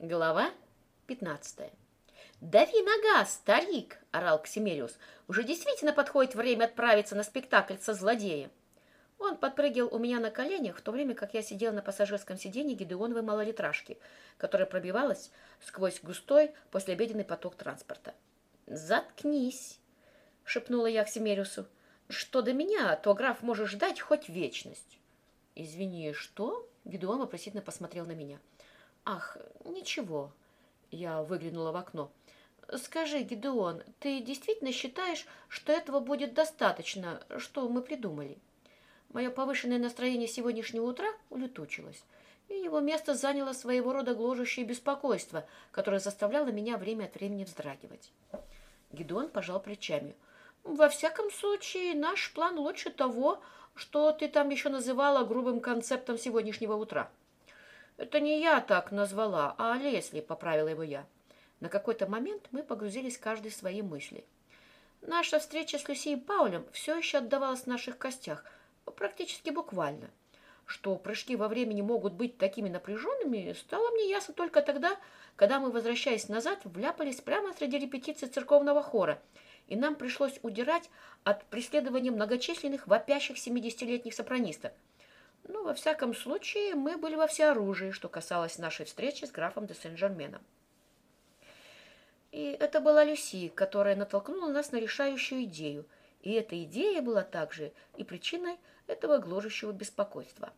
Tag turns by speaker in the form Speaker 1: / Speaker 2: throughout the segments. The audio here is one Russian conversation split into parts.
Speaker 1: Глава 15. «Дави на газ, старик!» – орал Ксимериус. «Уже действительно подходит время отправиться на спектакль со злодеем!» Он подпрыгивал у меня на коленях, в то время как я сидел на пассажирском сиденье Гидеоновой малолитражки, которая пробивалась сквозь густой послеобеденный поток транспорта. «Заткнись!» – шепнула я Ксимериусу. «Что до меня, то граф может ждать хоть вечность». «Извини, что?» – Гидеон вопросительно посмотрел на меня. «Ах, ничего». Я выглянула в окно. «Скажи, Гидеон, ты действительно считаешь, что этого будет достаточно, что мы придумали?» Мое повышенное настроение сегодняшнего утра улетучилось, и его место заняло своего рода гложущее беспокойство, которое заставляло меня время от времени вздрагивать. Гидеон пожал плечами. «Во всяком случае, наш план лучше того, что ты там еще называла грубым концептом сегодняшнего утра». «Это не я так назвала, а Лесли», — поправила его я. На какой-то момент мы погрузились каждый в свои мысли. Наша встреча с Люсией Паулем все еще отдавалась в наших костях, практически буквально. Что прыжки во времени могут быть такими напряженными, стало мне ясно только тогда, когда мы, возвращаясь назад, вляпались прямо среди репетиций церковного хора, и нам пришлось удирать от преследования многочисленных вопящих семидесятилетних сопранисток — ну, во всяком случае, мы были во всеоружии, что касалось нашей встречи с графом де Сен-Жерменом. И это была Люси, которая натолкнула нас на решающую идею. И эта идея была также и причиной этого гложущего беспокойства.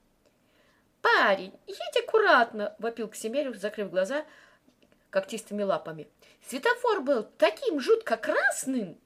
Speaker 1: «Парень, едь аккуратно!» — вопил Ксимерюк, закрыв глаза когтистыми лапами. «Светофор был таким жутко красным!»